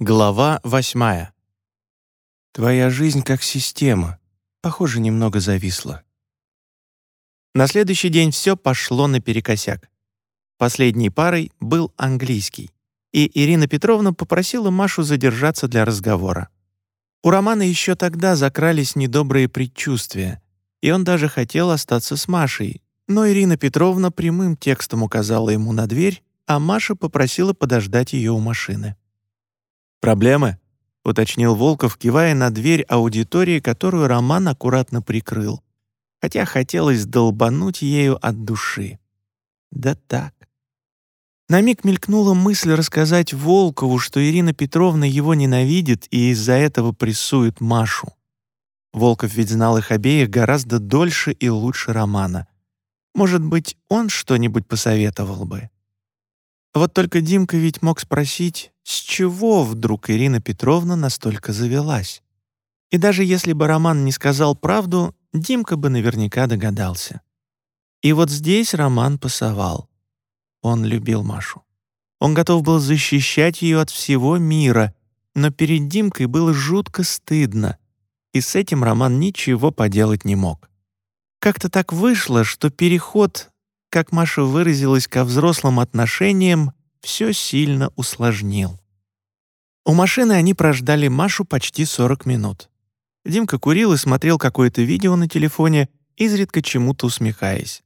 Глава восьмая. Твоя жизнь как система. Похоже, немного зависла. На следующий день все пошло наперекосяк. Последней парой был английский, и Ирина Петровна попросила Машу задержаться для разговора. У Романа еще тогда закрались недобрые предчувствия, и он даже хотел остаться с Машей, но Ирина Петровна прямым текстом указала ему на дверь, а Маша попросила подождать ее у машины. «Проблемы?» — уточнил Волков, кивая на дверь аудитории, которую Роман аккуратно прикрыл, хотя хотелось долбануть ею от души. Да так. На миг мелькнула мысль рассказать Волкову, что Ирина Петровна его ненавидит и из-за этого прессует Машу. Волков ведь знал их обеих гораздо дольше и лучше Романа. Может быть, он что-нибудь посоветовал бы. Вот только Димка ведь мог спросить, с чего вдруг Ирина Петровна настолько завелась? И даже если бы Роман не сказал правду, Димка бы наверняка догадался. И вот здесь Роман пасовал. Он любил Машу. Он готов был защищать ее от всего мира, но перед Димкой было жутко стыдно, и с этим Роман ничего поделать не мог. Как-то так вышло, что переход, как Маша выразилась, ко взрослым отношениям, все сильно усложнил. У машины они прождали Машу почти 40 минут. Димка курил и смотрел какое-то видео на телефоне, изредка чему-то усмехаясь.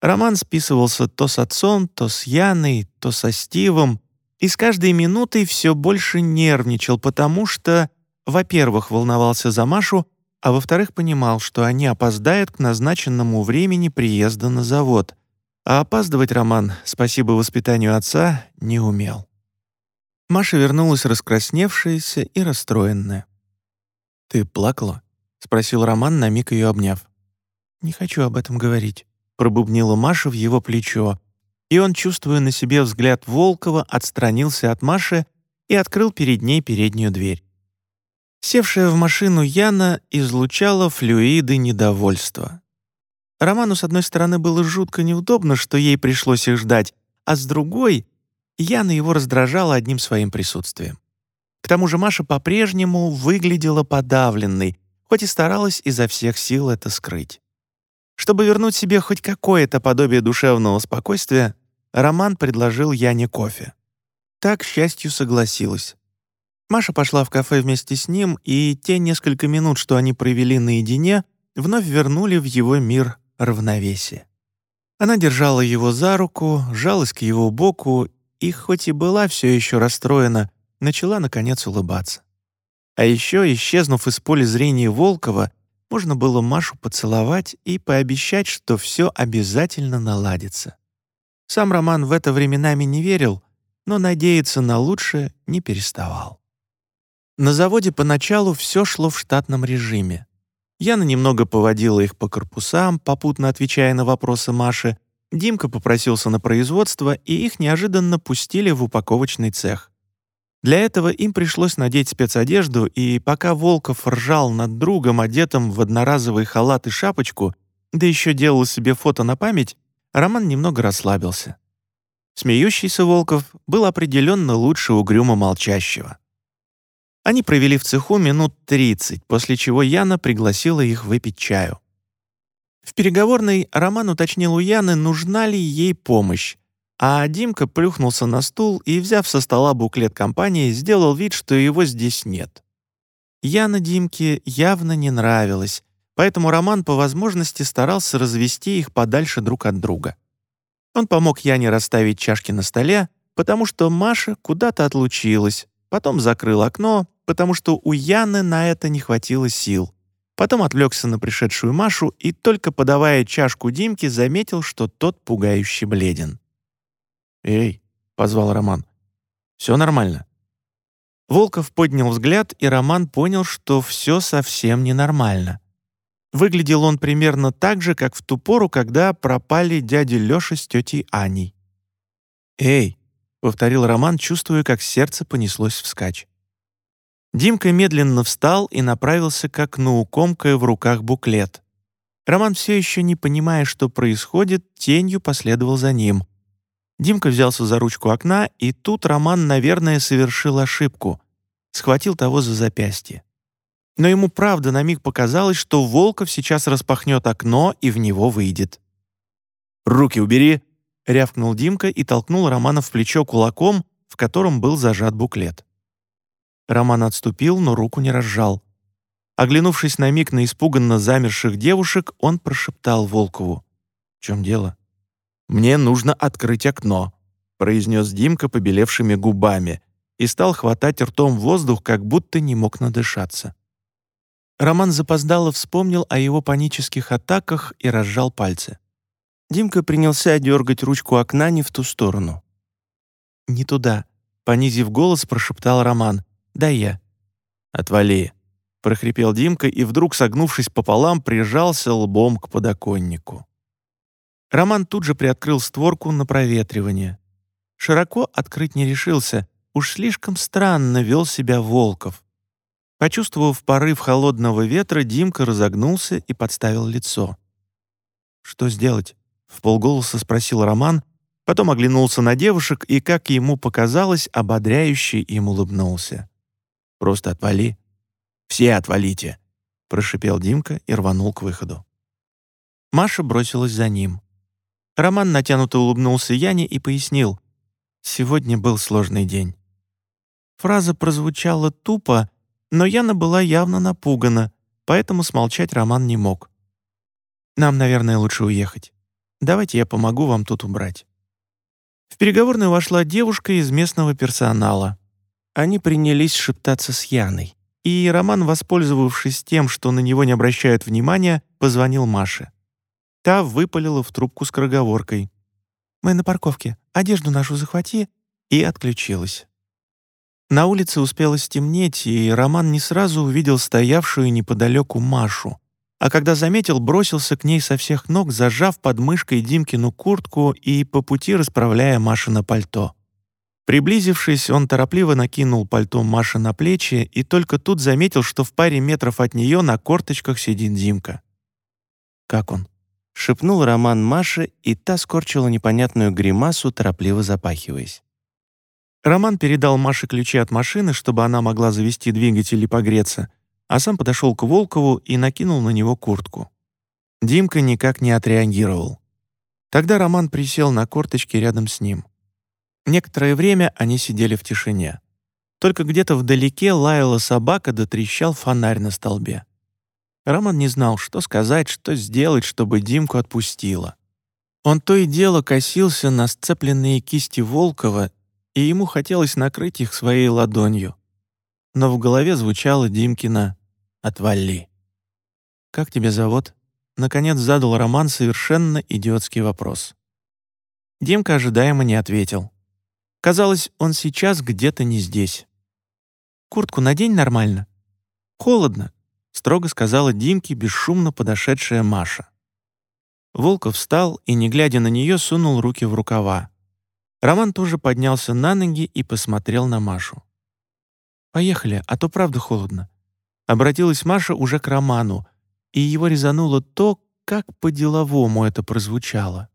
Роман списывался то с отцом, то с Яной, то со Стивом, и с каждой минутой все больше нервничал, потому что, во-первых, волновался за Машу, а во-вторых, понимал, что они опоздают к назначенному времени приезда на завод — а опаздывать Роман, спасибо воспитанию отца, не умел. Маша вернулась раскрасневшаяся и расстроенная. «Ты плакала?» — спросил Роман, на миг ее обняв. «Не хочу об этом говорить», — пробубнила Маша в его плечо, и он, чувствуя на себе взгляд Волкова, отстранился от Маши и открыл перед ней переднюю дверь. Севшая в машину Яна излучала флюиды недовольства. Роману, с одной стороны, было жутко неудобно, что ей пришлось их ждать, а с другой — Яна его раздражала одним своим присутствием. К тому же Маша по-прежнему выглядела подавленной, хоть и старалась изо всех сил это скрыть. Чтобы вернуть себе хоть какое-то подобие душевного спокойствия, Роман предложил Яне кофе. Так, к счастью, согласилась. Маша пошла в кафе вместе с ним, и те несколько минут, что они провели наедине, вновь вернули в его мир равновесие. Она держала его за руку, жалась к его боку и, хоть и была все еще расстроена, начала, наконец, улыбаться. А еще, исчезнув из поля зрения Волкова, можно было Машу поцеловать и пообещать, что все обязательно наладится. Сам Роман в это временами не верил, но надеяться на лучшее не переставал. На заводе поначалу все шло в штатном режиме. Яна немного поводила их по корпусам, попутно отвечая на вопросы Маши. Димка попросился на производство, и их неожиданно пустили в упаковочный цех. Для этого им пришлось надеть спецодежду, и пока Волков ржал над другом, одетым в одноразовый халат и шапочку, да еще делал себе фото на память, Роман немного расслабился. Смеющийся Волков был определенно лучше угрюмо молчащего. Они провели в цеху минут 30, после чего Яна пригласила их выпить чаю. В переговорной Роман уточнил у Яны, нужна ли ей помощь, а Димка плюхнулся на стул и, взяв со стола буклет компании, сделал вид, что его здесь нет. Яна Димке явно не нравилась, поэтому Роман по возможности старался развести их подальше друг от друга. Он помог Яне расставить чашки на столе, потому что Маша куда-то отлучилась, потом закрыл окно, потому что у Яны на это не хватило сил. Потом отвлекся на пришедшую Машу и, только подавая чашку Димке, заметил, что тот пугающе бледен. «Эй», — позвал Роман, — «все нормально». Волков поднял взгляд, и Роман понял, что все совсем ненормально. Выглядел он примерно так же, как в ту пору, когда пропали дяди Лёша с тетей Аней. «Эй», — повторил Роман, чувствуя, как сердце понеслось вскачь. Димка медленно встал и направился к окну, комкая в руках буклет. Роман, все еще не понимая, что происходит, тенью последовал за ним. Димка взялся за ручку окна, и тут Роман, наверное, совершил ошибку. схватил того за запястье. Но ему правда на миг показалось, что Волков сейчас распахнет окно и в него выйдет. «Руки убери!» — рявкнул Димка и толкнул Романа в плечо кулаком, в котором был зажат буклет. Роман отступил, но руку не разжал. Оглянувшись на миг на испуганно замерших девушек, он прошептал Волкову. «В чем дело?» «Мне нужно открыть окно», — произнес Димка побелевшими губами и стал хватать ртом воздух, как будто не мог надышаться. Роман запоздало вспомнил о его панических атаках и разжал пальцы. Димка принялся дергать ручку окна не в ту сторону. «Не туда», — понизив голос, прошептал Роман. «Да я». «Отвали», — прохрипел Димка и вдруг, согнувшись пополам, прижался лбом к подоконнику. Роман тут же приоткрыл створку на проветривание. Широко открыть не решился, уж слишком странно вел себя Волков. Почувствовав порыв холодного ветра, Димка разогнулся и подставил лицо. «Что сделать?» — в полголоса спросил Роман, потом оглянулся на девушек и, как ему показалось, ободряюще им улыбнулся. «Просто отвали». «Все отвалите», — прошипел Димка и рванул к выходу. Маша бросилась за ним. Роман натянуто улыбнулся Яне и пояснил. «Сегодня был сложный день». Фраза прозвучала тупо, но Яна была явно напугана, поэтому смолчать Роман не мог. «Нам, наверное, лучше уехать. Давайте я помогу вам тут убрать». В переговорную вошла девушка из местного персонала. Они принялись шептаться с Яной, и Роман, воспользовавшись тем, что на него не обращают внимания, позвонил Маше. Та выпалила в трубку скороговоркой. «Мы на парковке. Одежду нашу захвати», и отключилась. На улице успело стемнеть, и Роман не сразу увидел стоявшую неподалеку Машу. А когда заметил, бросился к ней со всех ног, зажав под мышкой Димкину куртку и по пути расправляя Машино пальто. Приблизившись, он торопливо накинул пальто Маши на плечи и только тут заметил, что в паре метров от нее на корточках сидит Димка. «Как он?» — шепнул Роман Маше, и та скорчила непонятную гримасу, торопливо запахиваясь. Роман передал Маше ключи от машины, чтобы она могла завести двигатель и погреться, а сам подошел к Волкову и накинул на него куртку. Димка никак не отреагировал. Тогда Роман присел на корточки рядом с ним. Некоторое время они сидели в тишине. Только где-то вдалеке лаяла собака да трещал фонарь на столбе. Роман не знал, что сказать, что сделать, чтобы Димку отпустило. Он то и дело косился на сцепленные кисти Волкова и ему хотелось накрыть их своей ладонью. Но в голове звучало Димкина «Отвали». «Как тебя зовут?» Наконец задал Роман совершенно идиотский вопрос. Димка ожидаемо не ответил. Казалось, он сейчас где-то не здесь. «Куртку надень нормально». «Холодно», — строго сказала Димке бесшумно подошедшая Маша. Волков встал и, не глядя на нее, сунул руки в рукава. Роман тоже поднялся на ноги и посмотрел на Машу. «Поехали, а то правда холодно». Обратилась Маша уже к Роману, и его резануло то, как по-деловому это прозвучало.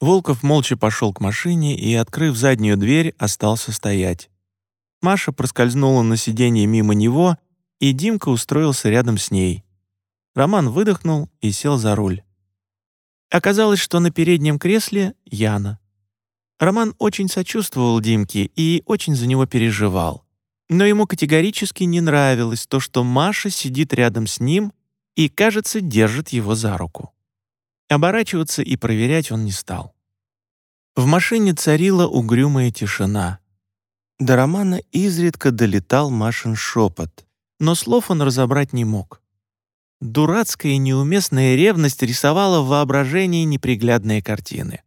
Волков молча пошел к машине и, открыв заднюю дверь, остался стоять. Маша проскользнула на сиденье мимо него, и Димка устроился рядом с ней. Роман выдохнул и сел за руль. Оказалось, что на переднем кресле Яна. Роман очень сочувствовал Димке и очень за него переживал. Но ему категорически не нравилось то, что Маша сидит рядом с ним и, кажется, держит его за руку. Оборачиваться и проверять он не стал. В машине царила угрюмая тишина. До Романа изредка долетал Машин шепот, но слов он разобрать не мог. Дурацкая и неуместная ревность рисовала в воображении неприглядные картины.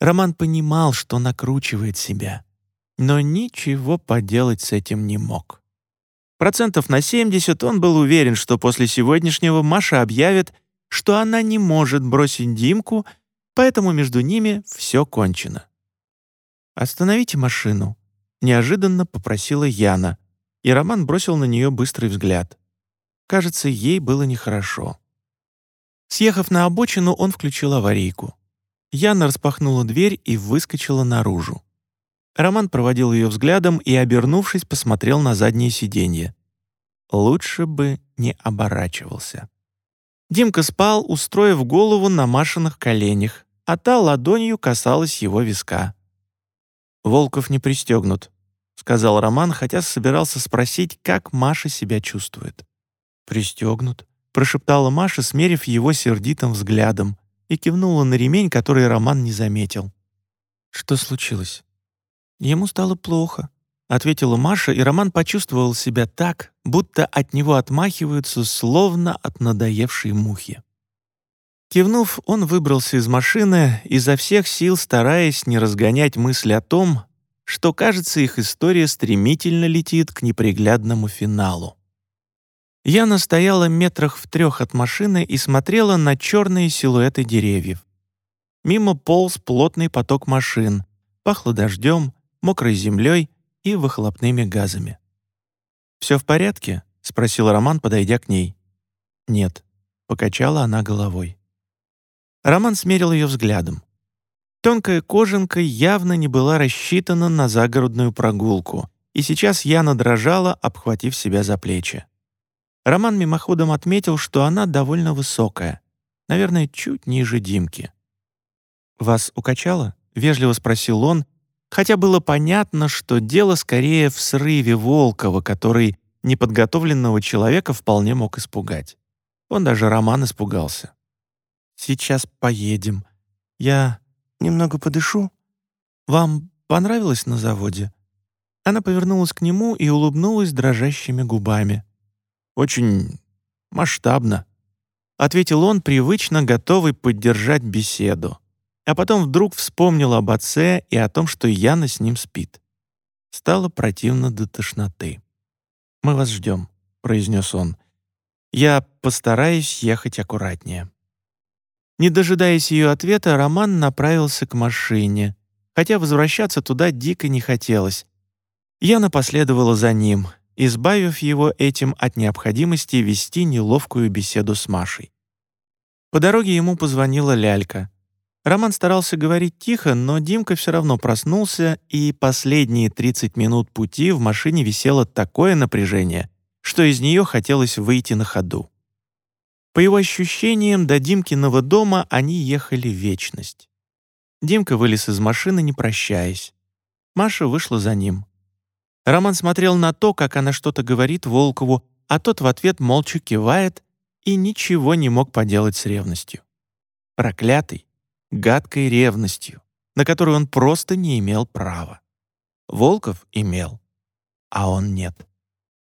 Роман понимал, что накручивает себя, но ничего поделать с этим не мог. Процентов на 70 он был уверен, что после сегодняшнего Маша объявит, что она не может бросить Димку, поэтому между ними все кончено. «Остановите машину», — неожиданно попросила Яна, и Роман бросил на нее быстрый взгляд. Кажется, ей было нехорошо. Съехав на обочину, он включил аварийку. Яна распахнула дверь и выскочила наружу. Роман проводил ее взглядом и, обернувшись, посмотрел на заднее сиденье. Лучше бы не оборачивался. Димка спал, устроив голову на Машиных коленях, а та ладонью касалась его виска. «Волков не пристегнут», — сказал Роман, хотя собирался спросить, как Маша себя чувствует. «Пристегнут», — прошептала Маша, смерив его сердитым взглядом, и кивнула на ремень, который Роман не заметил. «Что случилось?» «Ему стало плохо», — ответила Маша, и Роман почувствовал себя так, будто от него отмахиваются, словно от надоевшей мухи. Кивнув, он выбрался из машины, изо всех сил стараясь не разгонять мысли о том, что, кажется, их история стремительно летит к неприглядному финалу. Яна стояла метрах в трех от машины и смотрела на черные силуэты деревьев. Мимо полз плотный поток машин, пахло дождем, мокрой землей и выхлопными газами. «Все в порядке?» — спросил Роман, подойдя к ней. «Нет», — покачала она головой. Роман смерил ее взглядом. Тонкая кожанка явно не была рассчитана на загородную прогулку, и сейчас Яна дрожала, обхватив себя за плечи. Роман мимоходом отметил, что она довольно высокая, наверное, чуть ниже Димки. «Вас укачало?» — вежливо спросил он, хотя было понятно, что дело скорее в срыве Волкова, который неподготовленного человека вполне мог испугать. Он даже Роман испугался. «Сейчас поедем. Я немного подышу. Вам понравилось на заводе?» Она повернулась к нему и улыбнулась дрожащими губами. «Очень масштабно», — ответил он, привычно готовый поддержать беседу. А потом вдруг вспомнил об отце и о том, что Яна с ним спит. Стало противно до тошноты. «Мы вас ждем», — произнес он. «Я постараюсь ехать аккуратнее». Не дожидаясь ее ответа, Роман направился к машине, хотя возвращаться туда дико не хотелось. Яна последовала за ним, избавив его этим от необходимости вести неловкую беседу с Машей. По дороге ему позвонила Лялька. Роман старался говорить тихо, но Димка все равно проснулся, и последние 30 минут пути в машине висело такое напряжение, что из нее хотелось выйти на ходу. По его ощущениям, до Димкиного дома они ехали вечность. Димка вылез из машины, не прощаясь. Маша вышла за ним. Роман смотрел на то, как она что-то говорит Волкову, а тот в ответ молча кивает и ничего не мог поделать с ревностью. Проклятый, гадкой ревностью, на которую он просто не имел права. Волков имел, а он нет.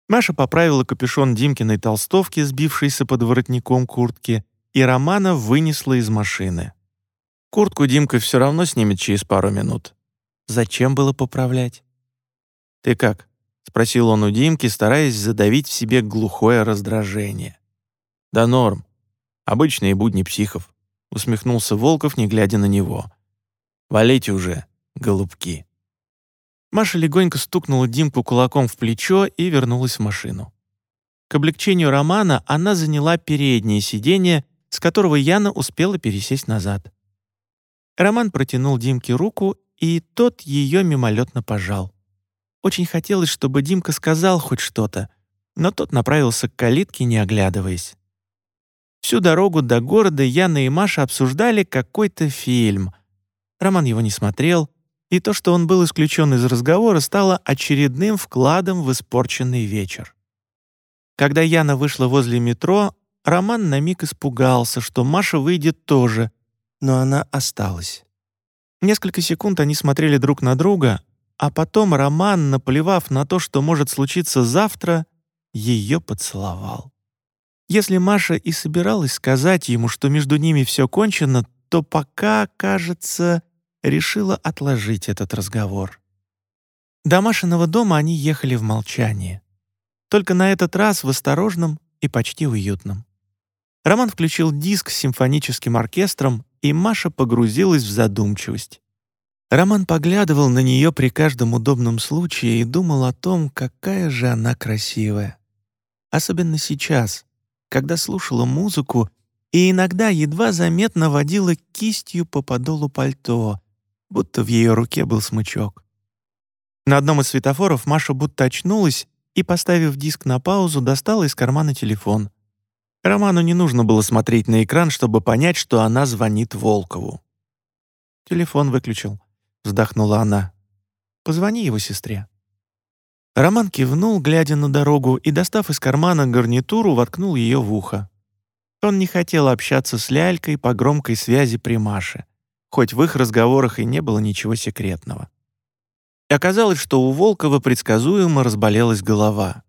Маша поправила капюшон Димкиной толстовки, сбившейся под воротником куртки, и Романа вынесла из машины. Куртку Димка все равно снимет через пару минут. Зачем было поправлять? «Ты как?» — спросил он у Димки, стараясь задавить в себе глухое раздражение. «Да норм. Обычные будни психов», — усмехнулся Волков, не глядя на него. «Валите уже, голубки». Маша легонько стукнула Димку кулаком в плечо и вернулась в машину. К облегчению Романа она заняла переднее сиденье, с которого Яна успела пересесть назад. Роман протянул Димке руку, и тот ее мимолетно пожал. Очень хотелось, чтобы Димка сказал хоть что-то, но тот направился к калитке, не оглядываясь. Всю дорогу до города Яна и Маша обсуждали какой-то фильм. Роман его не смотрел, и то, что он был исключен из разговора, стало очередным вкладом в испорченный вечер. Когда Яна вышла возле метро, Роман на миг испугался, что Маша выйдет тоже, но она осталась. Несколько секунд они смотрели друг на друга, а потом Роман, наплевав на то, что может случиться завтра, ее поцеловал. Если Маша и собиралась сказать ему, что между ними все кончено, то пока, кажется, решила отложить этот разговор. До Машиного дома они ехали в молчании. Только на этот раз в осторожном и почти уютном. Роман включил диск с симфоническим оркестром, и Маша погрузилась в задумчивость. Роман поглядывал на нее при каждом удобном случае и думал о том, какая же она красивая. Особенно сейчас, когда слушала музыку и иногда едва заметно водила кистью по подолу пальто, будто в ее руке был смычок. На одном из светофоров Маша будто очнулась и, поставив диск на паузу, достала из кармана телефон. Роману не нужно было смотреть на экран, чтобы понять, что она звонит Волкову. «Телефон выключил», — вздохнула она. «Позвони его сестре». Роман кивнул, глядя на дорогу, и, достав из кармана гарнитуру, воткнул ее в ухо. Он не хотел общаться с Лялькой по громкой связи при Маше, хоть в их разговорах и не было ничего секретного. И оказалось, что у Волкова предсказуемо разболелась голова.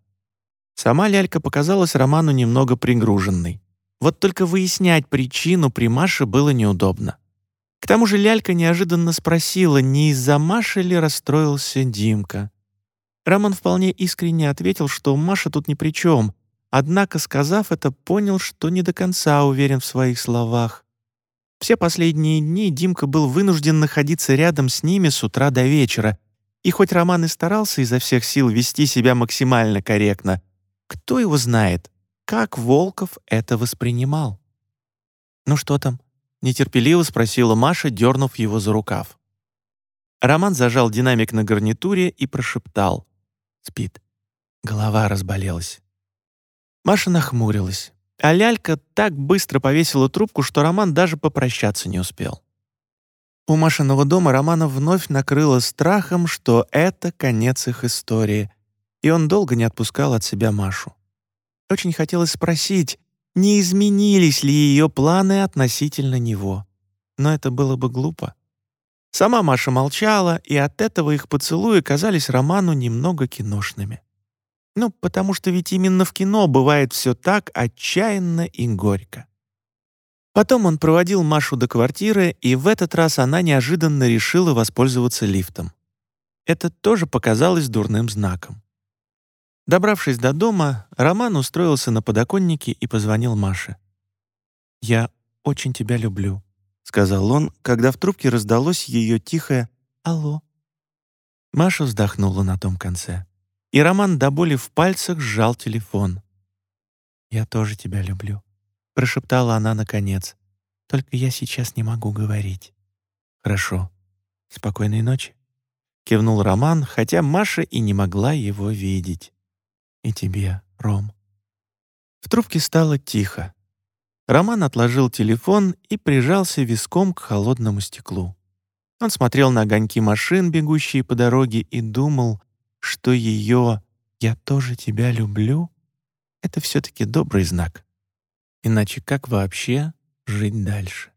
Сама Лялька показалась Роману немного пригруженной. Вот только выяснять причину при Маше было неудобно. К тому же Лялька неожиданно спросила, не из-за Маши ли расстроился Димка. Роман вполне искренне ответил, что Маша тут ни при чем, однако, сказав это, понял, что не до конца уверен в своих словах. Все последние дни Димка был вынужден находиться рядом с ними с утра до вечера, и хоть Роман и старался изо всех сил вести себя максимально корректно, кто его знает, как Волков это воспринимал? «Ну что там?» — нетерпеливо спросила Маша, дернув его за рукав. Роман зажал динамик на гарнитуре и прошептал. Спит. Голова разболелась. Маша нахмурилась, а лялька так быстро повесила трубку, что Роман даже попрощаться не успел. У Машиного дома Романа вновь накрыло страхом, что это конец их истории, и он долго не отпускал от себя Машу. Очень хотелось спросить, не изменились ли ее планы относительно него. Но это было бы глупо. Сама Маша молчала, и от этого их поцелуи казались Роману немного киношными. Ну, потому что ведь именно в кино бывает все так отчаянно и горько. Потом он проводил Машу до квартиры, и в этот раз она неожиданно решила воспользоваться лифтом. Это тоже показалось дурным знаком. Добравшись до дома, Роман устроился на подоконнике и позвонил Маше. «Я очень тебя люблю», сказал он, когда в трубке раздалось ее тихое «Алло». Маша вздохнула на том конце, и Роман до боли в пальцах сжал телефон. «Я тоже тебя люблю», — прошептала она наконец. «Только я сейчас не могу говорить». «Хорошо. Спокойной ночи», — кивнул Роман, хотя Маша и не могла его видеть. «И тебе, Ром». В трубке стало тихо. Роман отложил телефон и прижался виском к холодному стеклу. Он смотрел на огоньки машин, бегущие по дороге, и думал, что ее «я тоже тебя люблю» — это все-таки добрый знак. Иначе как вообще жить дальше?